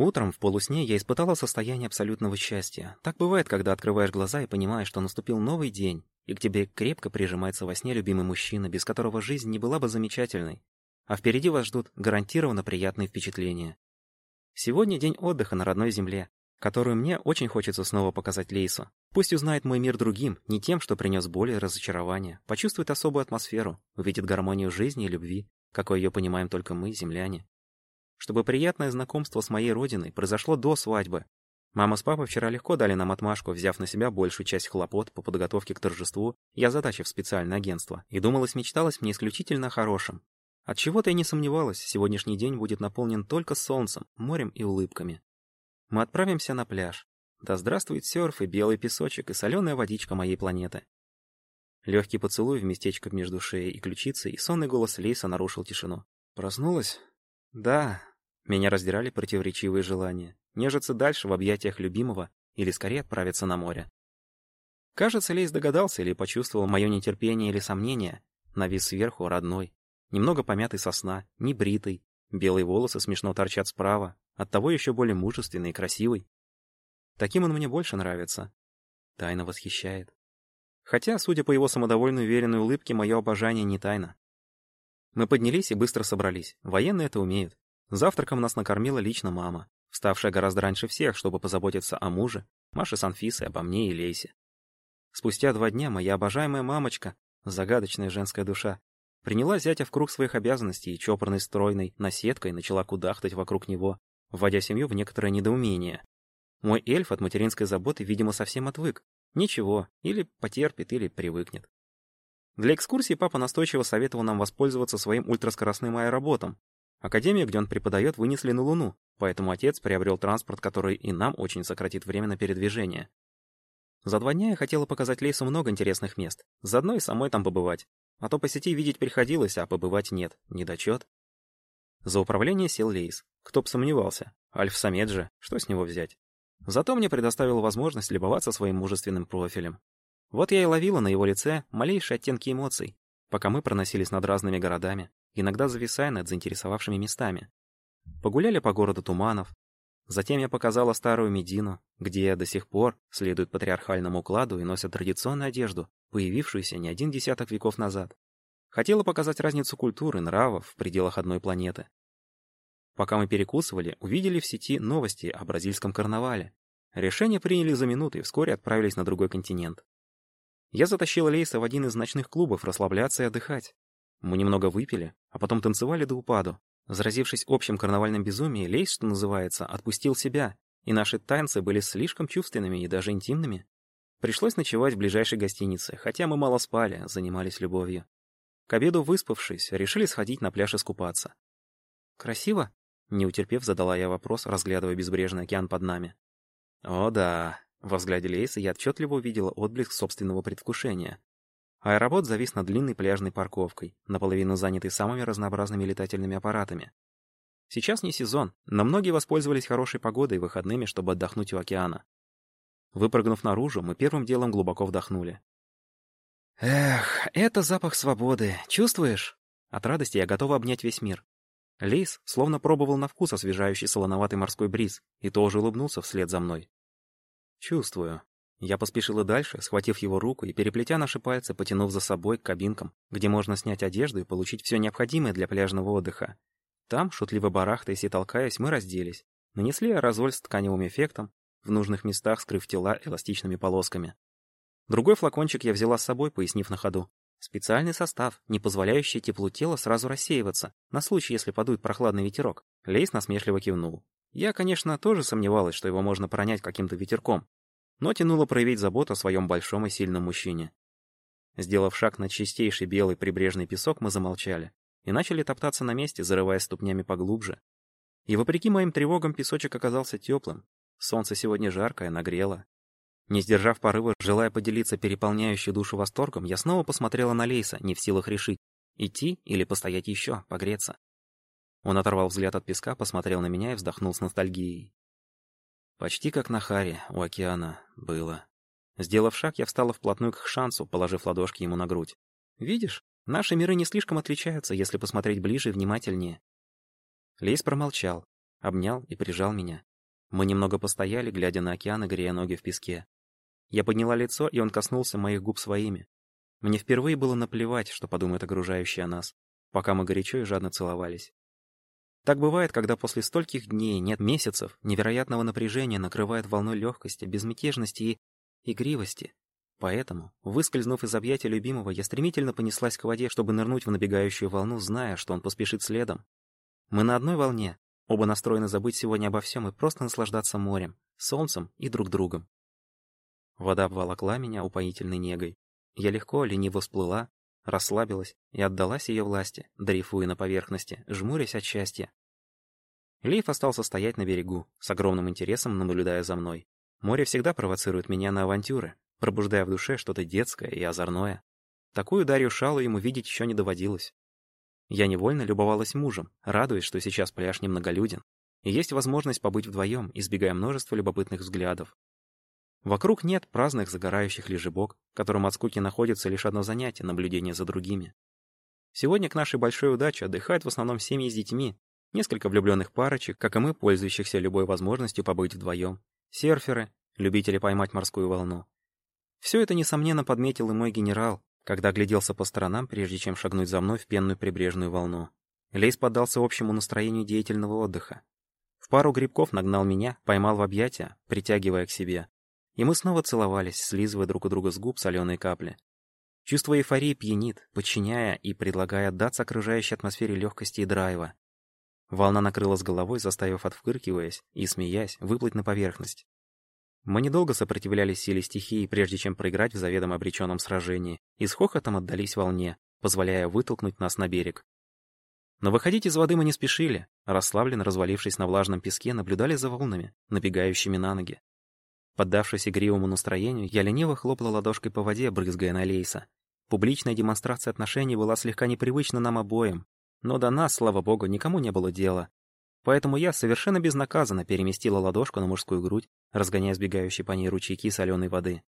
Утром в полусне я испытала состояние абсолютного счастья. Так бывает, когда открываешь глаза и понимаешь, что наступил новый день, и к тебе крепко прижимается во сне любимый мужчина, без которого жизнь не была бы замечательной. А впереди вас ждут гарантированно приятные впечатления. Сегодня день отдыха на родной земле, которую мне очень хочется снова показать Лейсу. Пусть узнает мой мир другим, не тем, что принес боль и разочарование, почувствует особую атмосферу, увидит гармонию жизни и любви, какой ее понимаем только мы, земляне. Чтобы приятное знакомство с моей родиной произошло до свадьбы. Мама с папой вчера легко дали нам отмашку, взяв на себя большую часть хлопот по подготовке к торжеству, я задачив специальное агентство, и думалось, мечталось мне исключительно о хорошем. От чего то я не сомневалась, сегодняшний день будет наполнен только солнцем, морем и улыбками. Мы отправимся на пляж. Да здравствует серф и белый песочек и соленая водичка моей планеты. Легкий поцелуй в местечко между шеей и ключицей, и сонный голос Лейса нарушил тишину. Проснулась? Да. Меня раздирали противоречивые желания. Нежиться дальше в объятиях любимого или скорее отправиться на море. Кажется, Лейс догадался или почувствовал мое нетерпение или сомнение. Навис сверху, родной. Немного помятый со сна, небритый. Белые волосы смешно торчат справа, оттого еще более мужественный и красивый. Таким он мне больше нравится. Тайна восхищает. Хотя, судя по его самодовольной уверенной улыбке, мое обожание не тайна. Мы поднялись и быстро собрались. Военные это умеют. Завтраком нас накормила лично мама, вставшая гораздо раньше всех, чтобы позаботиться о муже, Маше с Анфисой, обо мне и Лейсе. Спустя два дня моя обожаемая мамочка, загадочная женская душа, приняла зятя в круг своих обязанностей и чопорной стройной наседкой начала кудахтать вокруг него, вводя семью в некоторое недоумение. Мой эльф от материнской заботы, видимо, совсем отвык. Ничего, или потерпит, или привыкнет. Для экскурсии папа настойчиво советовал нам воспользоваться своим ультраскоростным аэроботом. Академию, где он преподает, вынесли на Луну, поэтому отец приобрел транспорт, который и нам очень сократит время на передвижение. За два дня я хотела показать Лейсу много интересных мест, заодно и самой там побывать. А то по сети видеть приходилось, а побывать нет, недочет. За управление сел Лейс. Кто б сомневался. Альф-самец же, что с него взять? Зато мне предоставил возможность любоваться своим мужественным профилем. Вот я и ловила на его лице малейшие оттенки эмоций, пока мы проносились над разными городами, иногда зависая над заинтересовавшими местами. Погуляли по городу туманов. Затем я показала старую Медину, где до сих пор следуют патриархальному укладу и носят традиционную одежду, появившуюся не один десяток веков назад. Хотела показать разницу культуры, нравов в пределах одной планеты. Пока мы перекусывали, увидели в сети новости о бразильском карнавале. Решение приняли за минуты и вскоре отправились на другой континент. Я затащила Лейса в один из ночных клубов расслабляться и отдыхать. Мы немного выпили, а потом танцевали до упаду. Заразившись общим карнавальным безумием, Лейс, что называется, отпустил себя, и наши танцы были слишком чувственными и даже интимными. Пришлось ночевать в ближайшей гостинице, хотя мы мало спали, занимались любовью. К обеду выспавшись, решили сходить на пляж искупаться. «Красиво?» — не утерпев, задала я вопрос, разглядывая безбрежный океан под нами. «О да!» — во взгляде Лейса я отчетливо увидела отблеск собственного предвкушения. Аэробот завис над длинной пляжной парковкой, наполовину занятой самыми разнообразными летательными аппаратами. Сейчас не сезон, но многие воспользовались хорошей погодой и выходными, чтобы отдохнуть у океана. Выпрыгнув наружу, мы первым делом глубоко вдохнули. Эх, это запах свободы, чувствуешь? От радости я готова обнять весь мир. Лейс словно пробовал на вкус освежающий солоноватый морской бриз и тоже улыбнулся вслед за мной. Чувствую. Я поспешила дальше, схватив его руку и, переплетя наши пальцы, потянув за собой к кабинкам, где можно снять одежду и получить все необходимое для пляжного отдыха. Там, шутливо барахтаясь и толкаясь, мы разделись. Нанесли аэрозоль с тканевым эффектом, в нужных местах скрыв тела эластичными полосками. Другой флакончик я взяла с собой, пояснив на ходу. Специальный состав, не позволяющий теплу тела сразу рассеиваться, на случай, если подует прохладный ветерок. Лейс насмешливо кивнул. Я, конечно, тоже сомневалась, что его можно пронять каким-то ветерком, но тянуло проявить заботу о своем большом и сильном мужчине. Сделав шаг на чистейший белый прибрежный песок, мы замолчали и начали топтаться на месте, зарываясь ступнями поглубже. И вопреки моим тревогам песочек оказался теплым. Солнце сегодня жаркое, нагрело, не сдержав порыва, желая поделиться переполняющей душу восторгом, я снова посмотрела на Лейса, не в силах решить, идти или постоять еще, погреться. Он оторвал взгляд от песка, посмотрел на меня и вздохнул с ностальгией. Почти как на Харе, у океана, было. Сделав шаг, я встала вплотную к шансу, положив ладошки ему на грудь. «Видишь, наши миры не слишком отличаются, если посмотреть ближе и внимательнее». Лейс промолчал, обнял и прижал меня. Мы немного постояли, глядя на океан и грея ноги в песке. Я подняла лицо, и он коснулся моих губ своими. Мне впервые было наплевать, что подумают окружающие о нас, пока мы горячо и жадно целовались. Так бывает, когда после стольких дней, нет месяцев, невероятного напряжения накрывает волной легкости, безмятежности и игривости. Поэтому, выскользнув из объятия любимого, я стремительно понеслась к воде, чтобы нырнуть в набегающую волну, зная, что он поспешит следом. Мы на одной волне, оба настроены забыть сегодня обо всем и просто наслаждаться морем, солнцем и друг другом. Вода обволокла меня упоительной негой. Я легко, лениво всплыла, расслабилась и отдалась ее власти, дрейфуя на поверхности, жмурясь от счастья. Лейф остался стоять на берегу, с огромным интересом наблюдая за мной. Море всегда провоцирует меня на авантюры, пробуждая в душе что-то детское и озорное. Такую Дарью Шалу ему видеть еще не доводилось. Я невольно любовалась мужем, радуясь, что сейчас пляж немноголюден, и есть возможность побыть вдвоем, избегая множества любопытных взглядов. Вокруг нет праздных загорающих лежебок, которым от скуки находится лишь одно занятие — наблюдение за другими. Сегодня к нашей большой удаче отдыхают в основном семьи с детьми, несколько влюбленных парочек, как и мы, пользующихся любой возможностью побыть вдвоем, серферы, любители поймать морскую волну. Все это, несомненно, подметил и мой генерал, когда гляделся по сторонам, прежде чем шагнуть за мной в пенную прибрежную волну. Лейс поддался общему настроению деятельного отдыха. В пару грибков нагнал меня, поймал в объятия, притягивая к себе, и мы снова целовались, слизывая друг у друга с губ соленые капли. Чувство эйфории пьянит, подчиняя и предлагая отдаться окружающей атмосфере легкости и драйва. Волна накрыла с головой, заставив отфыркиваясь и, смеясь, выплыть на поверхность. Мы недолго сопротивлялись силе стихии, прежде чем проиграть в заведомо обреченном сражении, и с хохотом отдались волне, позволяя вытолкнуть нас на берег. Но выходить из воды мы не спешили, расслабленно развалившись на влажном песке, наблюдали за волнами, набегающими на ноги. Поддавшись игривому настроению, я лениво хлопала ладошкой по воде, брызгая на Лейса. Публичная демонстрация отношений была слегка непривычна нам обоим, но до нас, слава богу, никому не было дела. Поэтому я совершенно безнаказанно переместила ладошку на мужскую грудь, разгоняя сбегающие по ней ручейки соленой воды.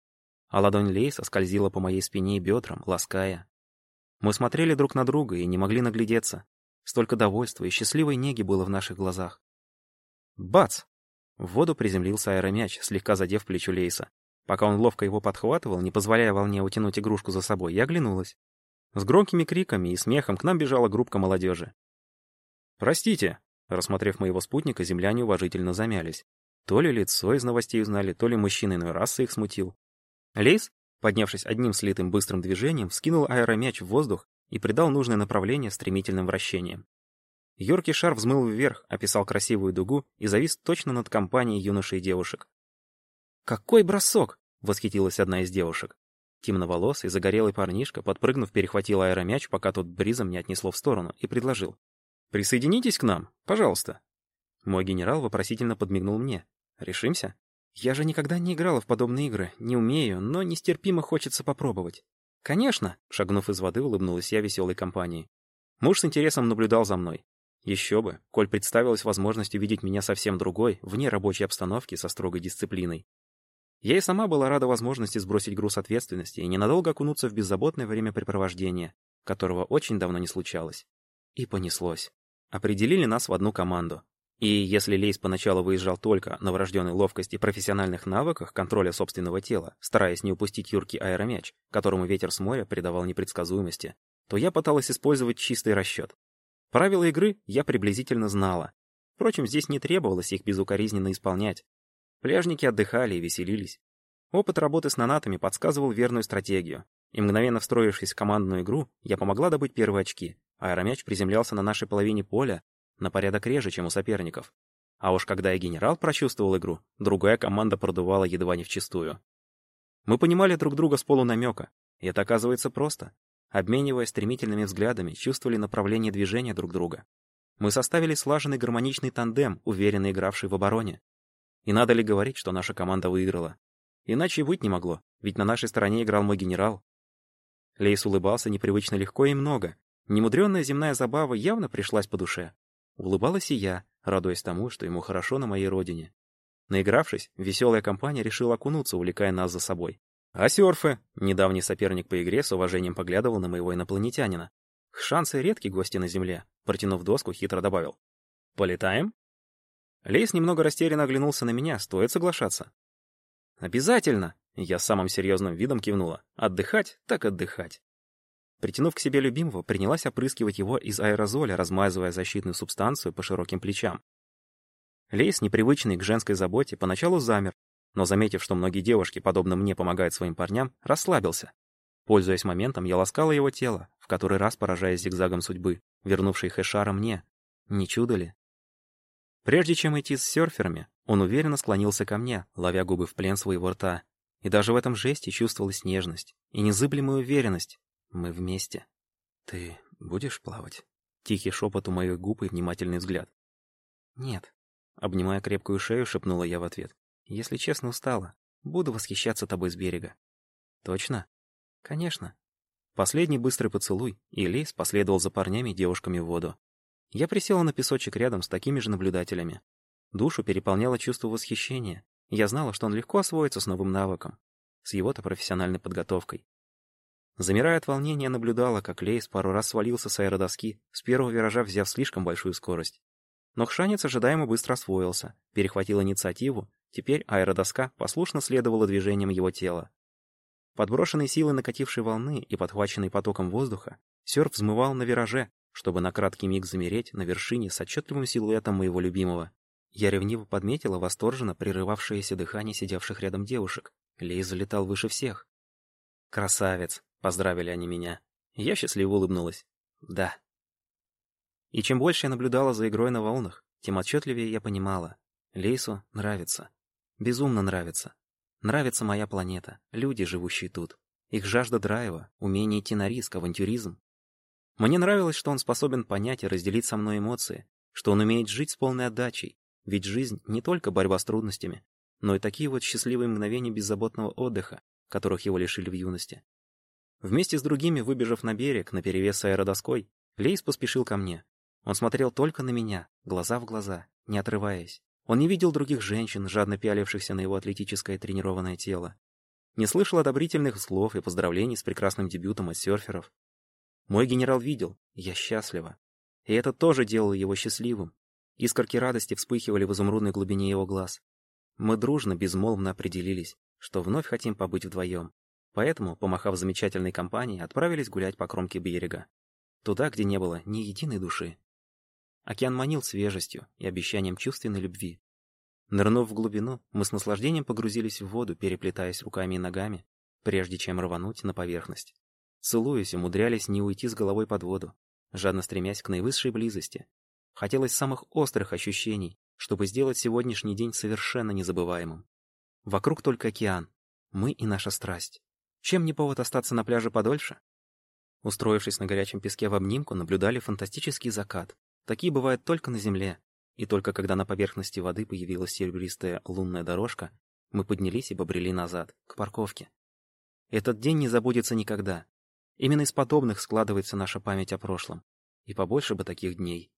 А ладонь Лейса скользила по моей спине и бедрам, лаская. Мы смотрели друг на друга и не могли наглядеться. Столько довольства и счастливой неги было в наших глазах. Бац! В воду приземлился аэромяч, слегка задев плечо Лейса. Пока он ловко его подхватывал, не позволяя волне утянуть игрушку за собой, я оглянулась. С громкими криками и смехом к нам бежала группка молодежи. «Простите!» Рассмотрев моего спутника, земляне уважительно замялись. То ли лицо из новостей узнали, то ли мужчина иной расы их смутил. Лейс, поднявшись одним слитым быстрым движением, скинул аэромяч в воздух и придал нужное направление стремительным вращением. Юркий шар взмыл вверх, описал красивую дугу и завис точно над компанией юношей и девушек. «Какой бросок!» — восхитилась одна из девушек. Темноволосый, загорелый парнишка, подпрыгнув, перехватил аэромяч, пока тот бризом не отнесло в сторону, и предложил. «Присоединитесь к нам, пожалуйста». Мой генерал вопросительно подмигнул мне. «Решимся?» «Я же никогда не играла в подобные игры, не умею, но нестерпимо хочется попробовать». «Конечно!» — шагнув из воды, улыбнулась я веселой компании. Муж с интересом наблюдал за мной. Еще бы, коль представилась возможность увидеть меня совсем другой, вне рабочей обстановки со строгой дисциплиной. Я и сама была рада возможности сбросить груз ответственности и ненадолго окунуться в беззаботное времяпрепровождение, которого очень давно не случалось. И понеслось. Определили нас в одну команду. И если Лейс поначалу выезжал только на врожденной ловкости и профессиональных навыках контроля собственного тела, стараясь не упустить юркий аэромяч, которому ветер с моря придавал непредсказуемости, то я пыталась использовать чистый расчет, Правила игры я приблизительно знала. Впрочем, здесь не требовалось их безукоризненно исполнять. Пляжники отдыхали и веселились. Опыт работы с нанатами подсказывал верную стратегию. И мгновенно встроившись в командную игру, я помогла добыть первые очки. Аэромяч приземлялся на нашей половине поля на порядок реже, чем у соперников. А уж когда и генерал прочувствовал игру, другая команда продувала едва не вчистую. Мы понимали друг друга с полунамека, и это оказывается просто. Обмениваясь стремительными взглядами, чувствовали направление движения друг друга. Мы составили слаженный гармоничный тандем, уверенно игравший в обороне. И надо ли говорить, что наша команда выиграла? Иначе быть не могло, ведь на нашей стороне играл мой генерал. Лейс улыбался непривычно легко и много. Немудренная земная забава явно пришлась по душе. Улыбалась и я, радуясь тому, что ему хорошо на моей родине. Наигравшись, веселая компания решила окунуться, увлекая нас за собой. А серфы? Недавний соперник по игре с уважением поглядывал на моего инопланетянина. Шансы редкие гости на Земле. Протянув доску, хитро добавил. Полетаем? Лейс немного растерянно оглянулся на меня, стоит соглашаться. «Обязательно!» — я с самым серьезным видом кивнула. «Отдыхать, так отдыхать!» Притянув к себе любимого, принялась опрыскивать его из аэрозоля, размазывая защитную субстанцию по широким плечам. Лейс, непривычный к женской заботе, поначалу замер, но, заметив, что многие девушки, подобно мне, помогают своим парням, расслабился. Пользуясь моментом, я ласкала его тело, в который раз поражаясь зигзагом судьбы, вернувшей Хэшара мне. Не чудо ли? Прежде чем идти с серферами, он уверенно склонился ко мне, ловя губы в плен своего рта. И даже в этом жесте чувствовалась нежность и незыблемая уверенность. Мы вместе. «Ты будешь плавать?» Тихий шепот у моих губ и внимательный взгляд. «Нет». Обнимая крепкую шею, шепнула я в ответ. «Если честно, устала. Буду восхищаться тобой с берега». «Точно?» «Конечно». Последний быстрый поцелуй, и Лейс последовал за парнями и девушками в воду. Я присела на песочек рядом с такими же наблюдателями. Душу переполняло чувство восхищения. Я знала, что он легко освоится с новым навыком, с его-то профессиональной подготовкой. Замирая от волнения, наблюдала, как Лейс пару раз свалился с аэродоски, с первого виража взяв слишком большую скорость. Но Хшанец ожидаемо быстро освоился, перехватил инициативу, теперь аэродоска послушно следовала движениям его тела. Подброшенной силой накатившей волны и подхваченной потоком воздуха, серф взмывал на вираже, чтобы на краткий миг замереть на вершине с отчетливым силуэтом моего любимого. Я ревниво подметила восторженно прерывавшееся дыхание сидевших рядом девушек. Лей залетал выше всех. «Красавец!» — поздравили они меня. Я счастливо улыбнулась. «Да». И чем больше я наблюдала за игрой на волнах, тем отчетливее я понимала. Лейсу нравится. Безумно нравится. Нравится моя планета, люди, живущие тут. Их жажда драйва, умение идти на риск, авантюризм. Мне нравилось, что он способен понять и разделить со мной эмоции, что он умеет жить с полной отдачей, ведь жизнь не только борьба с трудностями, но и такие вот счастливые мгновения беззаботного отдыха, которых его лишили в юности. Вместе с другими, выбежав на берег, наперевес с аэродоской, Лейс поспешил ко мне. Он смотрел только на меня, глаза в глаза, не отрываясь. Он не видел других женщин, жадно пялившихся на его атлетическое тренированное тело. Не слышал одобрительных слов и поздравлений с прекрасным дебютом от серферов. Мой генерал видел, я счастлива. И это тоже делало его счастливым. Искорки радости вспыхивали в изумрудной глубине его глаз. Мы дружно, безмолвно определились, что вновь хотим побыть вдвоем. Поэтому, помахав замечательной компанией, отправились гулять по кромке берега. Туда, где не было ни единой души. Океан манил свежестью и обещанием чувственной любви. Нырнув в глубину, мы с наслаждением погрузились в воду, переплетаясь руками и ногами, прежде чем рвануть на поверхность. Целуясь, умудрялись не уйти с головой под воду, жадно стремясь к наивысшей близости. Хотелось самых острых ощущений, чтобы сделать сегодняшний день совершенно незабываемым. Вокруг только океан, мы и наша страсть. Чем не повод остаться на пляже подольше? Устроившись на горячем песке в обнимку, наблюдали фантастический закат, Такие бывают только на Земле. И только когда на поверхности воды появилась серебристая лунная дорожка, мы поднялись и побрели назад, к парковке. Этот день не забудется никогда. Именно из подобных складывается наша память о прошлом. И побольше бы таких дней.